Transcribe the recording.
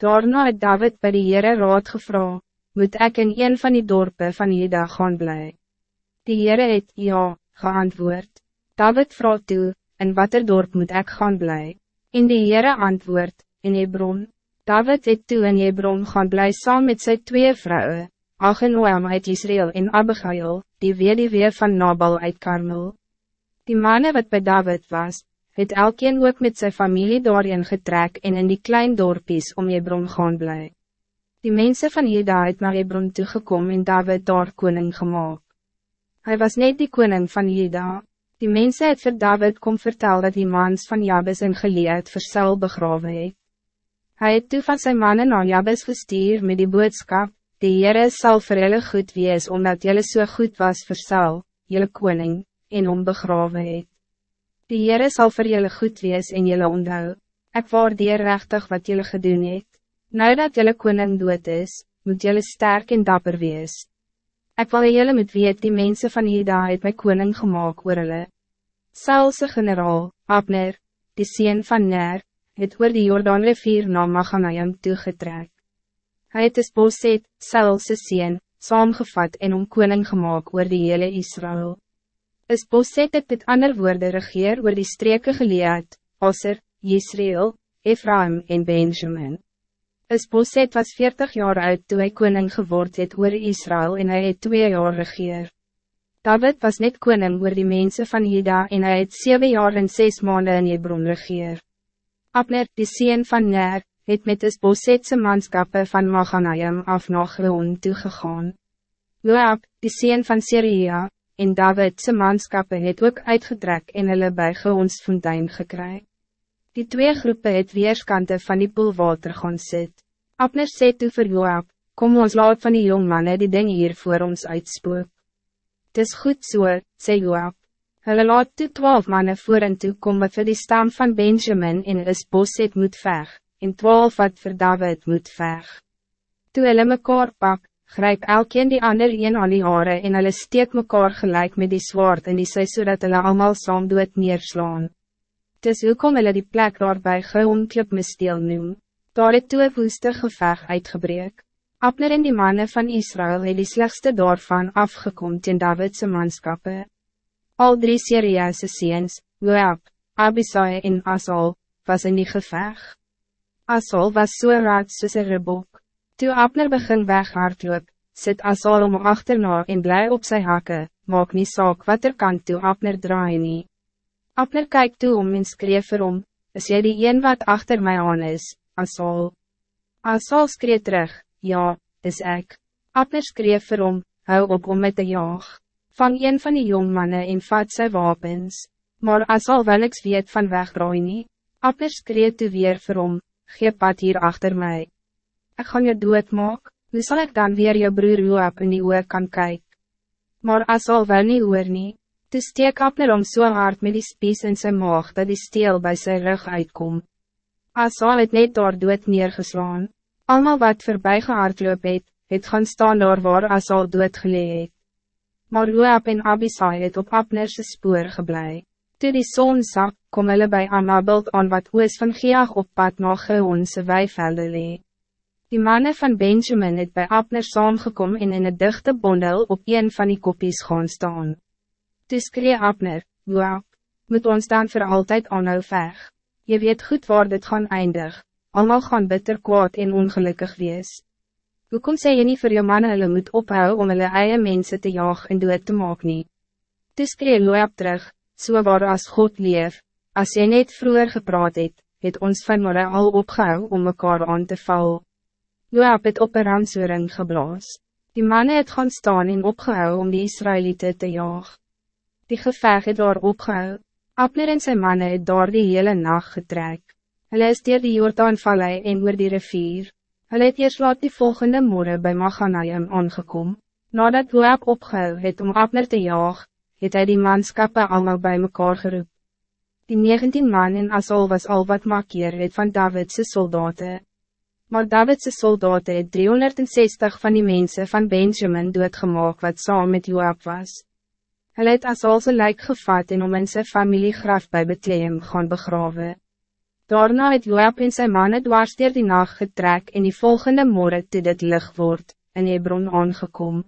Daarna het David bij die Heere raad gevra, moet ik in een van die dorpen van Juda gaan blij. Die Heere het, ja, geantwoord. David vraagt toe, in wat er dorp moet ik gaan blij? In die Heere antwoord, in Hebron. David het toe in Hebron gaan blij saam met zijn twee vrouwen, Achenoam uit Israël en Abigail, die weduwee van Nabal uit Karmel. Die mannen wat bij David was, het elkeen ook met zijn familie daarin getrek en in die klein dorpies om Hebron gaan blij. Die mensen van Juda het naar Hebron toegekom en David daar koning gemaakt. Hij was niet die koning van Juda. Die mensen het vir David kom vertel dat die mans van Jabes in Gilead vir Saul begrawe het. Hy het toe van sy mannen naar Jabes gestuur met die boodskap, die Heere sal vir julle goed wees omdat julle so goed was vir Saul, julle koning, en om begrawe het. Die Heere sal vir julle goed wees en julle onthou, ek waardeer rechtig wat julle gedoen het. Nou dat julle koning dood is, moet julle sterk en dapper wees. Ik wil jullie met weet die mensen van Juda het my koning gemaakt oor hulle. Saulse generaal, Abner, die sien van Ner, het oor die Jordaan rivier na Maganaim toegetrek. Hij het is Boset, Saulse sien, saamgevat en om koning gemaakt oor die hele Israël. Is Boset het met ander woorde regeer oor die streke geleerd, Osser, Israël, Ephraim en Benjamin. Isboset was 40 jaar oud toen hij koning geword het oor Israël en hij het twee jaar regeer. David was net koning oor die mensen van Juda en hij het 7 jaar en 6 maanden in Hebron regeer. Abner, die sien van Ner, het met Isbosetse manskappe van Maganaim af na Geon toegegaan. Joab, die sien van Syria, en Davidse manskappe het ook uitgetrek en hulle by Geons fontein gekry. Die twee groepen het weerskante van die poelwater gaan sit. Abner sê toe vir Joab, kom ons laat van die jongmanne die ding hier voor ons uitspook. Het is goed so, sê Joab. Hulle laat toe twaalf manne voor en toe kom vir die stam van Benjamin en is boset moet veg, en twaalf wat vir David moet veg. Toe hulle mekaar pak, grijp elkeen die ander een aan die hare en hulle steek mekaar gelijk met die zwaard en die sy so dat hulle allemaal saam dood neerslaan. Dis hoekom hulle die plek waarby geomklip misdeel noem. Daar het toe woeste geveg uitgebreek. Abner en die mannen van Israël het die slechtste daarvan afgekom ten Davidse manskappe. Al drie Syriëse seens, Joab, Abisai en Asal, was in die geveg. Asal was so raad soos een rebok. Toe Abner begin weghardloop, sit Asal om achterna en bly op sy hakke, maak nie saak wat er kan toe Abner draai nie. Abner kyk toe om en skreef vir hom, is jy die een wat achter mij aan is, Asal? Asal skreef terug, ja, is ik. Abner skreef vir hom, hou op om met te jaag. Vang een van die jongmannen en vat sy wapens, maar Asal wil niks weet van wegdraai nie. Abner skreef toe weer vir hom, gee pad hier achter mij. Ik ga je dood maak, hoe zal ik dan weer je broer Joab in die oor kan kijken? Maar Asal wil nie oor nie. Toe steek Abner om so hard met die spies in zijn maag dat die steel bij zijn rug uitkom. Asal het net daar dood neergeslaan. Almal wat voorbij gehardloop het, het gaan staan daar waar Asal dood gelee het. Maar Joab en Abisai het op Abnerse spoor geblei. Toe die zon zak, kom hulle by Anabelt aan wat oos van Geag op pad na Geonse weivelde lee. Die mannen van Benjamin het bij Abner saamgekom en in een dichte bondel op een van die kopies gaan staan. Toe skree Abner, Joab, moet ons dan voor altijd aanhou veg. Je weet goed waar dit gaan eindig, allemaal gaan bitter kwaad en ongelukkig wees. Hoekom sê je niet voor je mannen hulle moet ophou om hulle eie mense te jaag en dood te maak nie? Toe skree Joab terug, so waar as God leef, as jy net vroeger gepraat het, het ons van hulle al opgehou om mekaar aan te val. Joab het op een ramsoering geblaas. Die mannen het gaan staan en opgehou om die Israëlieten te jaag. Die geveg het daar opgehou. Abner en sy manne het daar die hele nacht getrek. Hulle is dier die Jordaanvallei en oor die rivier. Hulle het eers laat die volgende morgen bij Maganaim aangekom. Nadat Joab opgehou het om Abner te jaag, het hy die manskappe allemaal bij mekaar geroep. Die 19 man en Asol was al wat makier het van Davidse soldaten. Maar Davidse soldaten het 360 van die mensen van Benjamin doodgemaak wat saam met Joab was. Hij het as al sy lijk gevat en om in sy familiegraf bij Bethlehem gaan begraven. Daarna het Joab en sy manne dwars dier die nacht getrek en die volgende morgen toe dit licht word, in Hebron aangekom.